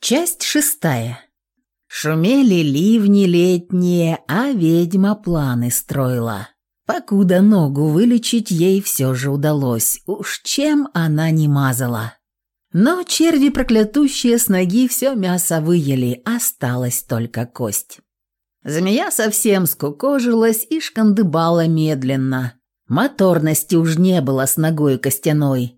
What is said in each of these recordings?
Часть шестая. Шумели ливни летние, а ведьма планы строила. Покуда ногу вылечить ей все же удалось, уж чем она не мазала. Но черви проклятущие с ноги все мясо выели, осталась только кость. Змея совсем скукожилась и шкандыбала медленно. Моторности уж не было с ногой костяной.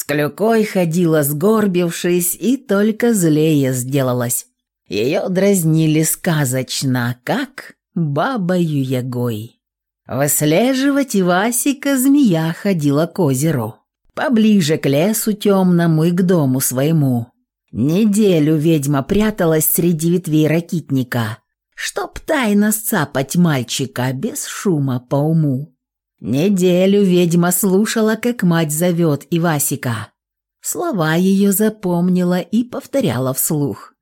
С клюкой ходила сгорбившись и только злее сделалась. Ее дразнили сказочно, как бабою ягой. Выслеживать Васика змея ходила к озеру. Поближе к лесу темному и к дому своему. Неделю ведьма пряталась среди ветвей ракитника, чтоб тайно сцапать мальчика без шума по уму. Неделю ведьма слушала, как мать зовет Ивасика. Слова ее запомнила и повторяла вслух.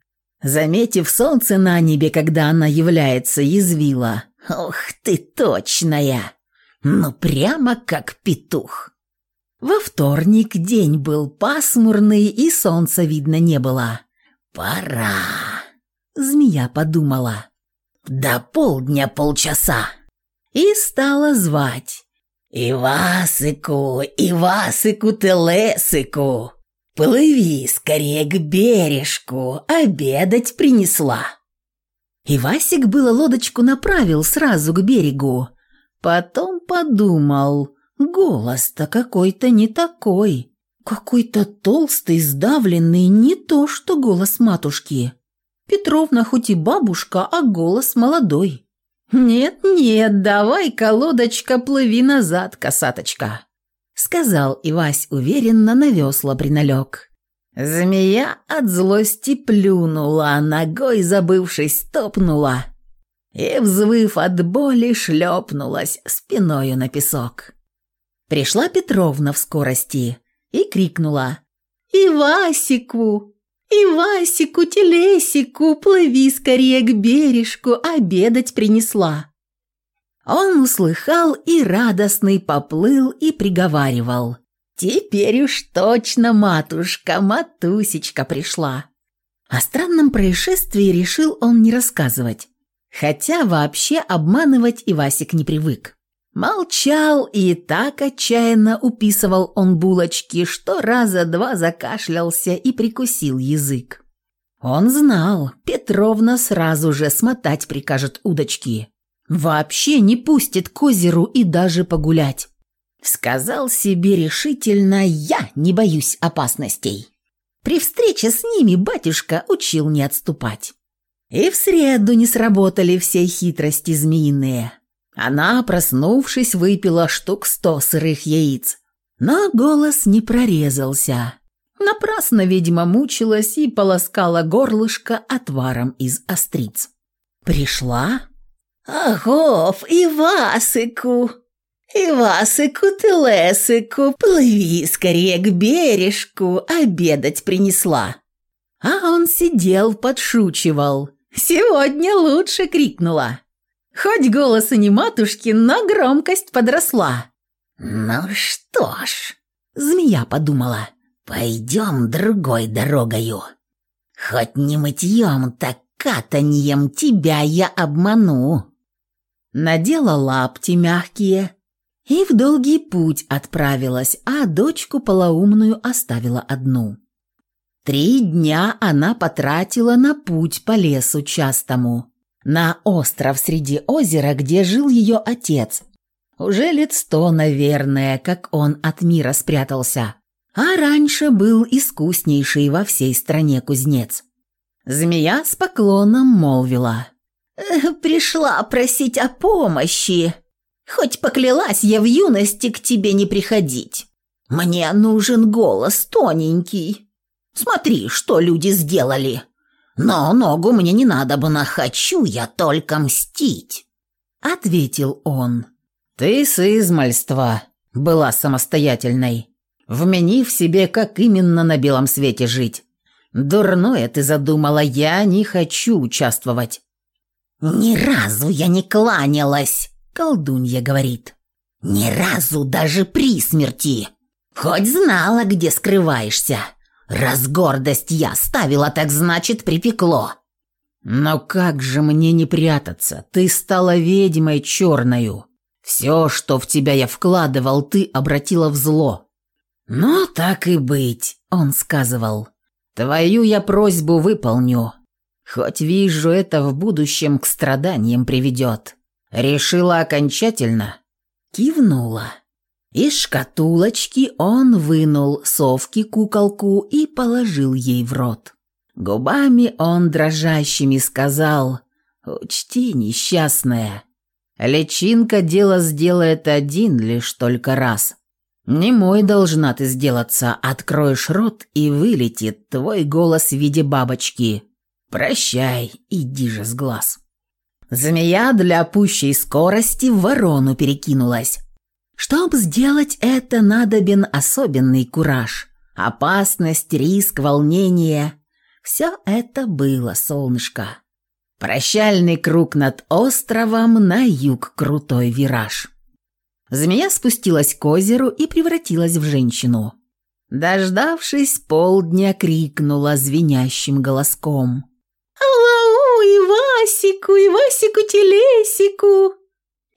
Заметив солнце на небе, когда она является, язвила. «Ох ты точная! Ну прямо как петух!» Во вторник день был пасмурный, и солнца видно не было. «Пора!» Змея подумала. «До полдня полчаса!» И стала звать. «Ивасику, Ивасику Телесику, плыви скорее к бережку, обедать принесла». Ивасик было лодочку направил сразу к берегу. Потом подумал, голос-то какой-то не такой. Какой-то толстый, сдавленный, не то что голос матушки. Петровна хоть и бабушка, а голос молодой. «Нет-нет, давай-ка, лодочка, плыви назад, косаточка», — сказал Ивась уверенно на весла приналег. Змея от злости плюнула, ногой забывшись топнула и, взвыв от боли, шлепнулась спиною на песок. Пришла Петровна в скорости и крикнула «Ивасику!» И Васику, телесику, плыви скорее к бережку, обедать принесла. Он услыхал и радостный поплыл и приговаривал. Теперь уж точно матушка, матусечка пришла. О странном происшествии решил он не рассказывать, хотя вообще обманывать Ивасик не привык. Молчал и так отчаянно уписывал он булочки, что раза два закашлялся и прикусил язык. Он знал, Петровна сразу же смотать прикажет удочки. Вообще не пустит к озеру и даже погулять. Сказал себе решительно, я не боюсь опасностей. При встрече с ними батюшка учил не отступать. И в среду не сработали все хитрости змеиные. Она, проснувшись, выпила штук сто сырых яиц. Но голос не прорезался. Напрасно, видимо, мучилась и полоскала горлышко отваром из остриц. Пришла? «Агов, Ивасику! Ивасику ты лесику, плыви скорее к бережку, обедать принесла!» А он сидел, подшучивал. «Сегодня лучше!» — крикнула. Хоть голос и не матушки, но громкость подросла. «Ну что ж», — змея подумала, — «пойдем другой дорогою. Хоть не мытьем, так катаньем тебя я обману». Надела лапти мягкие и в долгий путь отправилась, а дочку полоумную оставила одну. Три дня она потратила на путь по лесу частому на остров среди озера, где жил ее отец. Уже лет сто, наверное, как он от мира спрятался. А раньше был искуснейший во всей стране кузнец. Змея с поклоном молвила. «Э, «Пришла просить о помощи. Хоть поклялась я в юности к тебе не приходить. Мне нужен голос тоненький. Смотри, что люди сделали. Но ногу мне не надо бы хочу я только мстить», — ответил он. «Ты с измальства была самостоятельной, вменив себе, как именно на белом свете жить. Дурное ты задумала, я не хочу участвовать». «Ни разу я не кланялась», — колдунья говорит. «Ни разу даже при смерти. Хоть знала, где скрываешься. Раз гордость я ставила, так значит припекло. Но как же мне не прятаться? Ты стала ведьмой черною. Все, что в тебя я вкладывал, ты обратила в зло. Ну, так и быть, он сказывал. Твою я просьбу выполню. Хоть вижу, это в будущем к страданиям приведет. Решила окончательно? Кивнула. Из шкатулочки он вынул совки-куколку и положил ей в рот. Губами он дрожащими сказал «Учти, несчастная, личинка дело сделает один лишь только раз. Не мой должна ты сделаться, откроешь рот и вылетит твой голос в виде бабочки. Прощай, иди же с глаз». Змея для пущей скорости в ворону перекинулась. Чтоб сделать это, надобен особенный кураж. Опасность, риск, волнение – все это было, солнышко. Прощальный круг над островом, на юг крутой вираж. Змея спустилась к озеру и превратилась в женщину. Дождавшись полдня, крикнула звенящим голоском. «Ау, Ивасику, Ивасику-телесику!»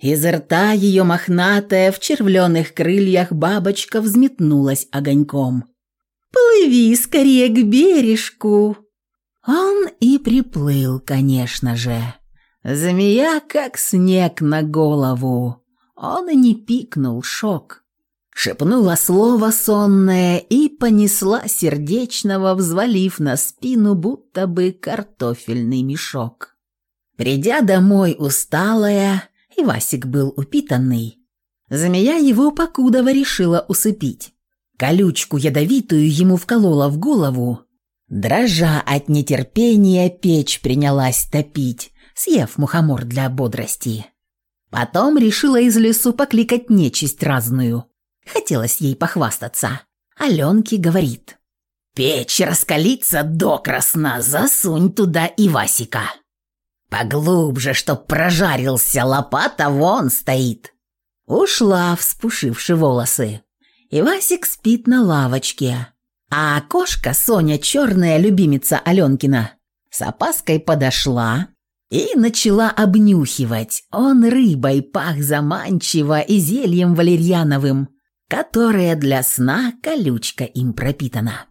Из рта ее мохнатая в червленых крыльях бабочка взметнулась огоньком. «Плыви скорее к бережку!» Он и приплыл, конечно же. Змея, как снег на голову. Он и не пикнул, шок. Шепнула слово сонное и понесла сердечного, взвалив на спину, будто бы картофельный мешок. Придя домой усталая, и Васик был упитанный. Змея его покудово решила усыпить. Колючку ядовитую ему вколола в голову. Дрожа от нетерпения, печь принялась топить, съев мухомор для бодрости. Потом решила из лесу покликать нечисть разную. Хотелось ей похвастаться. Аленке говорит. «Печь раскалится до красна, засунь туда и Васика». Поглубже, чтоб прожарился, лопата вон стоит. Ушла, вспушивши волосы. И Васик спит на лавочке. А кошка, Соня, черная любимица Аленкина, с опаской подошла и начала обнюхивать. Он рыбой пах заманчиво и зельем валерьяновым, которое для сна колючка им пропитана.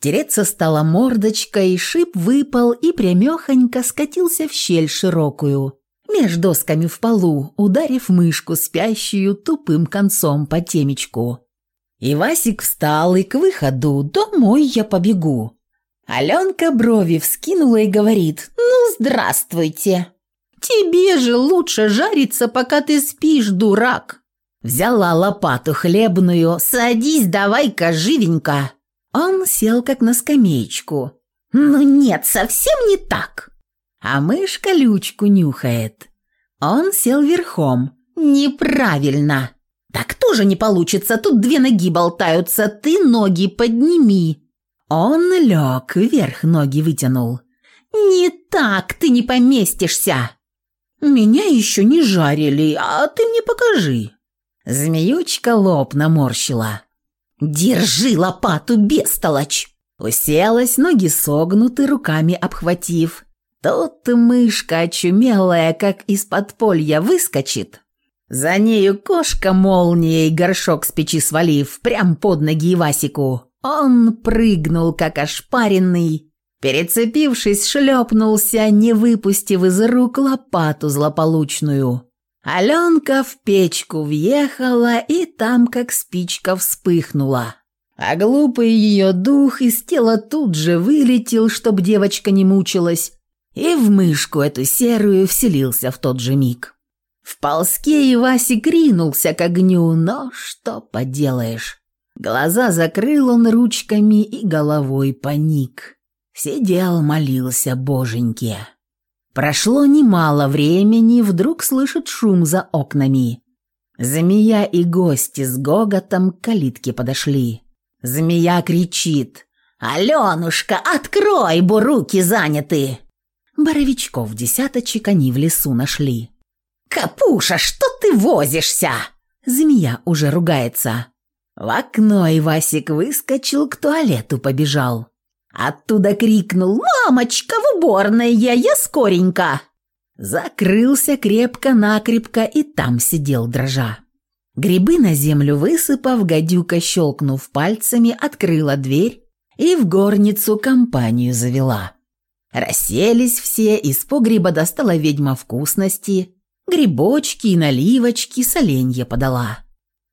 Тереться стала мордочкой, шип выпал и прямехонько скатился в щель широкую, меж досками в полу, ударив мышку спящую тупым концом по темечку. И Васик встал и к выходу, домой я побегу. Аленка брови вскинула и говорит, ну, здравствуйте. Тебе же лучше жариться, пока ты спишь, дурак. Взяла лопату хлебную, садись давай-ка живенько. Он сел как на скамеечку. «Ну нет, совсем не так!» А мышка лючку нюхает. Он сел верхом. «Неправильно!» «Так тоже не получится, тут две ноги болтаются, ты ноги подними!» Он лег, вверх ноги вытянул. «Не так, ты не поместишься!» «Меня еще не жарили, а ты мне покажи!» Змеючка лоб наморщила. «Держи лопату, бестолочь!» Уселась, ноги согнуты, руками обхватив. Тут мышка очумелая, как из подполья выскочит. За нею кошка молнией, горшок с печи свалив, прям под ноги Васику. Он прыгнул, как ошпаренный, перецепившись, шлепнулся, не выпустив из рук лопату злополучную. Аленка в печку въехала и там как спичка вспыхнула. А глупый ее дух из тела тут же вылетел, чтоб девочка не мучилась, и в мышку эту серую вселился в тот же миг. В полске и Васик ринулся к огню, но что поделаешь. Глаза закрыл он ручками и головой поник. Сидел, молился боженьке. Прошло немало времени, вдруг слышит шум за окнами. Змея и гости с гоготом к калитке подошли. Змея кричит. «Аленушка, открой, бо руки заняты!» Боровичков десяточек они в лесу нашли. «Капуша, что ты возишься?» Змея уже ругается. В окно Ивасик выскочил, к туалету побежал. Оттуда крикнул «Мамочка, уборной я, скоренько!» Закрылся крепко-накрепко и там сидел дрожа. Грибы на землю высыпав, гадюка, щелкнув пальцами, открыла дверь и в горницу компанию завела. Расселись все, из погреба достала ведьма вкусности, грибочки и наливочки, соленье подала.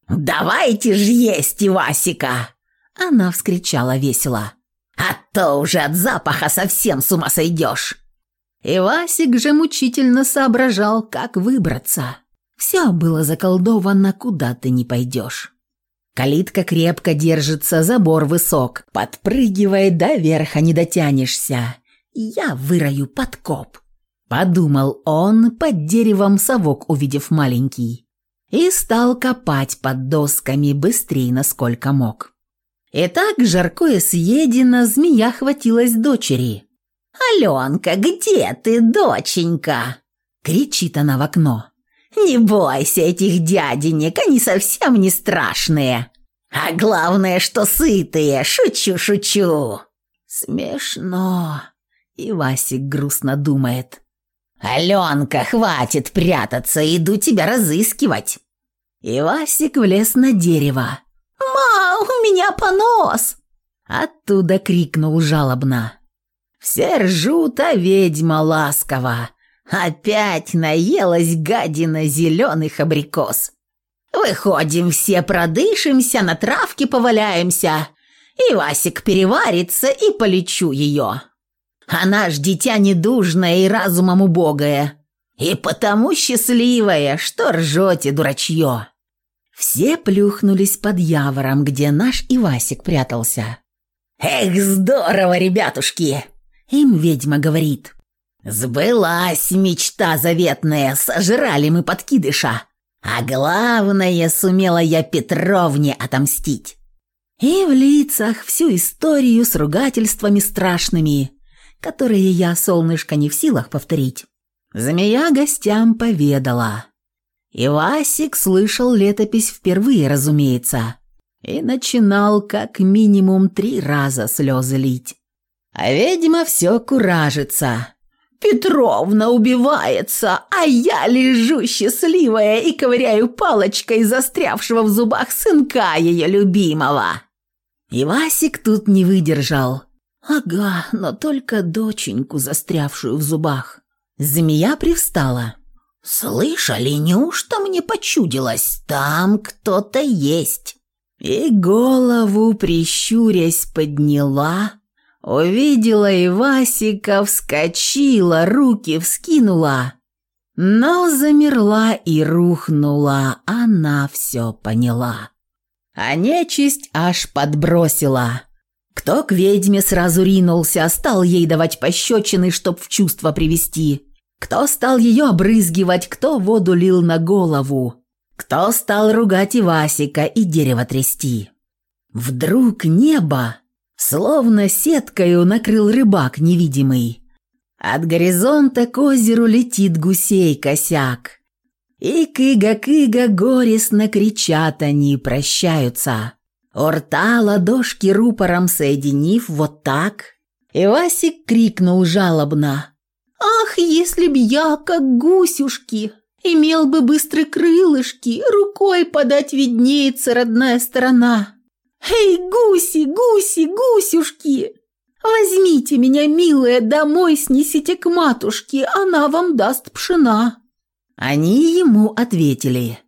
«Давайте ж есть, Ивасика!» Она вскричала весело. «А то уже от запаха совсем с ума сойдешь!» Ивасик же мучительно соображал, как выбраться. Все было заколдовано, куда ты не пойдешь. Калитка крепко держится, забор высок. Подпрыгивай, до верха не дотянешься. Я вырою подкоп. Подумал он, под деревом совок увидев маленький. И стал копать под досками быстрее, насколько мог. И так жаркое съедено, змея хватилась дочери. «Аленка, где ты, доченька?» Кричит она в окно. «Не бойся этих дяденек, они совсем не страшные. А главное, что сытые, шучу-шучу». «Смешно», — и Васик грустно думает. «Аленка, хватит прятаться, иду тебя разыскивать». И Васик влез на дерево. «Ма, у меня понос!» Оттуда крикнул жалобно. Все ржут, а ведьма ласково. Опять наелась гадина зеленых абрикос. Выходим все, продышимся, на травке поваляемся. И Васик переварится, и полечу ее. Она ж дитя недужное и разумом убогое. И потому счастливая, что ржете, дурачье. Все плюхнулись под явором, где наш Ивасик прятался. «Эх, здорово, ребятушки!» Им ведьма говорит. Сбылась мечта заветная, сожрали мы подкидыша. А главное, сумела я Петровне отомстить. И в лицах всю историю с ругательствами страшными, которые я, солнышко, не в силах повторить. Змея гостям поведала. И Васик слышал летопись впервые, разумеется, и начинал как минимум три раза слезы лить. А ведьма все куражится. Петровна убивается, а я лежу счастливая и ковыряю палочкой застрявшего в зубах сынка ее любимого. И Васик тут не выдержал. Ага, но только доченьку, застрявшую в зубах. Змея привстала. «Слышали, неужто мне почудилось? Там кто-то есть». И голову, прищурясь, подняла, Увидела и Васика, вскочила, руки вскинула, но замерла и рухнула, она все поняла. А нечисть аж подбросила. Кто к ведьме сразу ринулся, стал ей давать пощечины, чтоб в чувство привести. Кто стал ее обрызгивать, кто воду лил на голову. Кто стал ругать и Васика, и дерево трясти. Вдруг небо Словно сеткою накрыл рыбак невидимый. От горизонта к озеру летит гусей косяк. И кыга-кыга горестно кричат они, прощаются. У рта ладошки рупором соединив вот так. И Васик крикнул жалобно. «Ах, если б я, как гусюшки, имел бы быстрые крылышки, рукой подать виднеется родная сторона!» «Эй, гуси, гуси, гусюшки! Возьмите меня, милая, домой снесите к матушке, она вам даст пшена». Они ему ответили.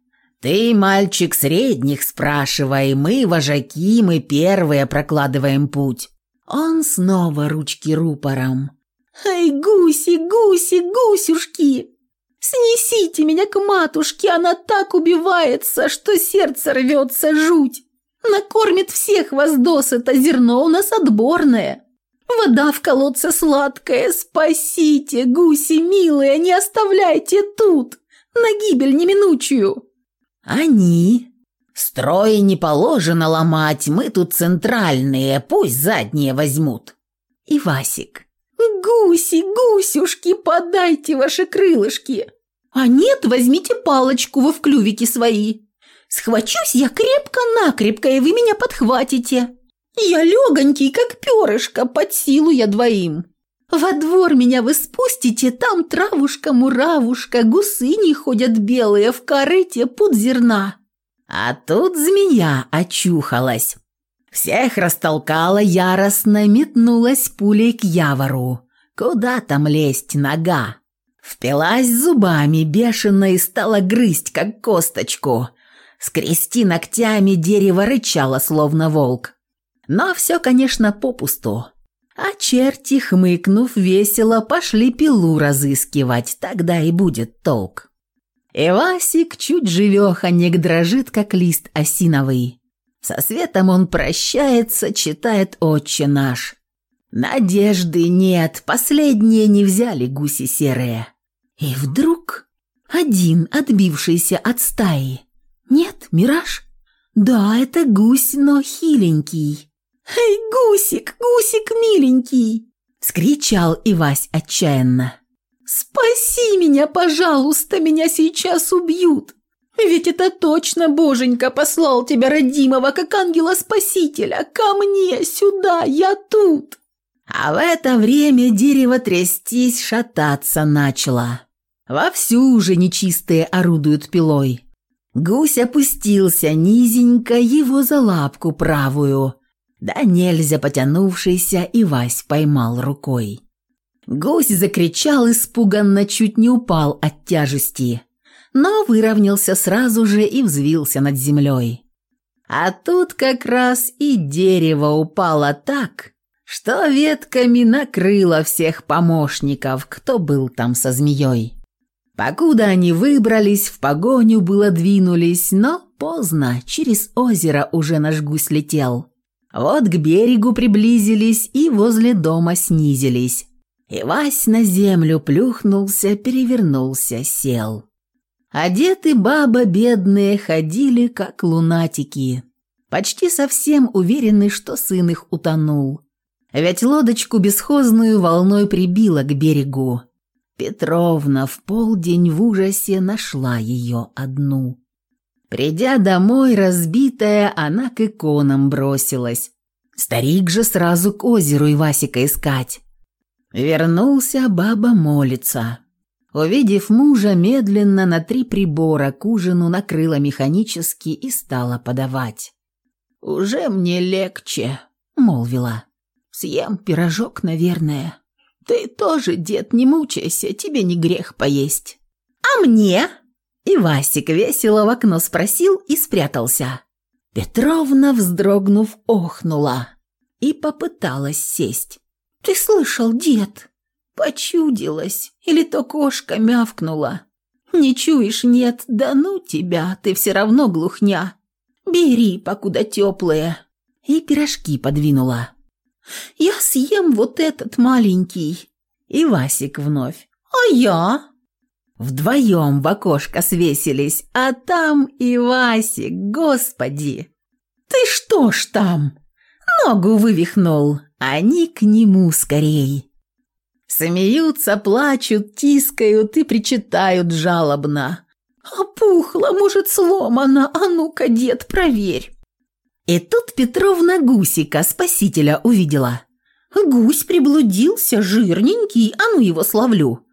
«Ты, мальчик, средних спрашивай, мы вожаки, мы первые прокладываем путь». Он снова ручки рупором. «Эй, гуси, гуси, гусюшки! Снесите меня к матушке, она так убивается, что сердце рвется жуть!» Накормит всех вас досыта, зерно у нас отборное. Вода в колодце сладкая, спасите, гуси милые, не оставляйте тут, на гибель неминучую». Они. Строи не положено ломать, мы тут центральные, пусть задние возьмут. И Васик. «Гуси, гусюшки, подайте ваши крылышки!» «А нет, возьмите палочку, вы в клювике свои!» Схвачусь я крепко-накрепко, и вы меня подхватите. Я легонький, как перышко, под силу я двоим. Во двор меня вы спустите, там травушка-муравушка, гусыни ходят белые, в корыте пуд зерна. А тут змея очухалась. Всех растолкала яростно, метнулась пулей к явору. Куда там лезть нога? Впилась зубами бешено и стала грызть, как косточку. Скрести ногтями дерево рычало, словно волк. Но все, конечно, попусту. А черти, хмыкнув весело, пошли пилу разыскивать, тогда и будет толк. И Васик чуть живеханек дрожит, как лист осиновый. Со светом он прощается, читает «Отче наш». Надежды нет, последние не взяли гуси серые. И вдруг один, отбившийся от стаи. Нет, мираж? Да, это гусь, но хиленький. «Эй, гусик, гусик миленький!» — скричал Ивась отчаянно. «Спаси меня, пожалуйста, меня сейчас убьют! Ведь это точно Боженька послал тебя, родимого, как ангела-спасителя, ко мне, сюда, я тут!» А в это время дерево трястись, шататься начало. Вовсю уже нечистые орудуют пилой. Гусь опустился низенько его за лапку правую, да нельзя потянувшийся, и Вась поймал рукой. Гусь закричал испуганно, чуть не упал от тяжести, но выровнялся сразу же и взвился над землей. А тут как раз и дерево упало так, что ветками накрыло всех помощников, кто был там со змеей. Покуда они выбрались, в погоню было двинулись, но поздно, через озеро уже наш гусь летел. Вот к берегу приблизились и возле дома снизились. И Вась на землю плюхнулся, перевернулся, сел. Одеты баба бедные ходили, как лунатики. Почти совсем уверены, что сын их утонул. Ведь лодочку бесхозную волной прибило к берегу. Петровна в полдень в ужасе нашла ее одну. Придя домой, разбитая, она к иконам бросилась. Старик же сразу к озеру Ивасика искать. Вернулся, баба молится. Увидев мужа, медленно на три прибора к ужину накрыла механически и стала подавать. «Уже мне легче», — молвила. «Съем пирожок, наверное. Ты тоже, дед, не мучайся, тебе не грех поесть». «А мне?» И Васик весело в окно спросил и спрятался. Петровна, вздрогнув, охнула и попыталась сесть. «Ты слышал, дед?» «Почудилась, или то кошка мявкнула?» «Не чуешь, нет, да ну тебя, ты все равно глухня. Бери, покуда теплые». И пирожки подвинула. «Я съем вот этот маленький». И Васик вновь. «А я?» Вдвоем в окошко свесились, а там и Васик, господи! Ты что ж там? Ногу вывихнул, они к нему скорей. Смеются, плачут, тискают и причитают жалобно. «Опухла, может, сломана, а ну-ка, дед, проверь!» И тут Петровна Гусика, спасителя, увидела. «Гусь приблудился, жирненький, а ну его славлю!»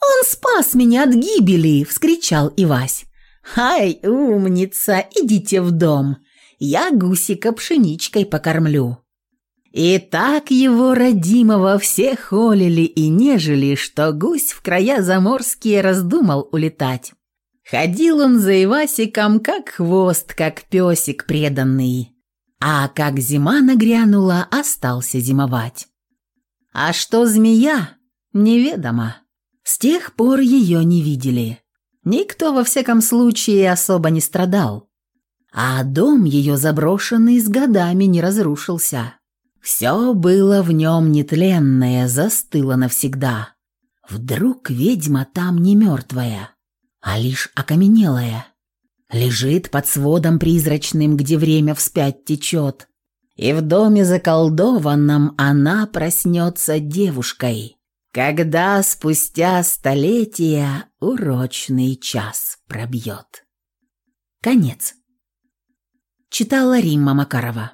«Он спас меня от гибели!» – вскричал Ивась. «Ай, умница, идите в дом, я гусика пшеничкой покормлю». И так его родимого все холили и нежели, что гусь в края заморские раздумал улетать. Ходил он за Ивасиком, как хвост, как песик преданный. А как зима нагрянула, остался зимовать. А что змея, неведомо. С тех пор ее не видели. Никто, во всяком случае, особо не страдал. А дом ее заброшенный с годами не разрушился. Все было в нем нетленное, застыло навсегда. Вдруг ведьма там не мертвая, а лишь окаменелая. Лежит под сводом призрачным, где время вспять течет. И в доме заколдованном она проснется девушкой когда спустя столетия урочный час пробьет. Конец. Читала Римма Макарова.